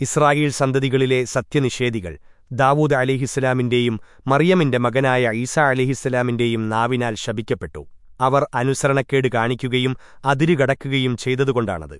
Israel സന്തതികളിലെ സത്യനിഷേധികൾ Dawood അലിഹിസ്സലാമിന്റെയും മറിയമിന്റെ മകനായ ഈസാ അലിഹിസ്സലാമിന്റെയും നാവിനാൽ ശപിക്കപ്പെട്ടു. അവർ അനുസരണക്കേട് കാണിക്കുകയും അതിരുകടക്കുകയും ചെയ്തതുകൊണ്ടാണത്.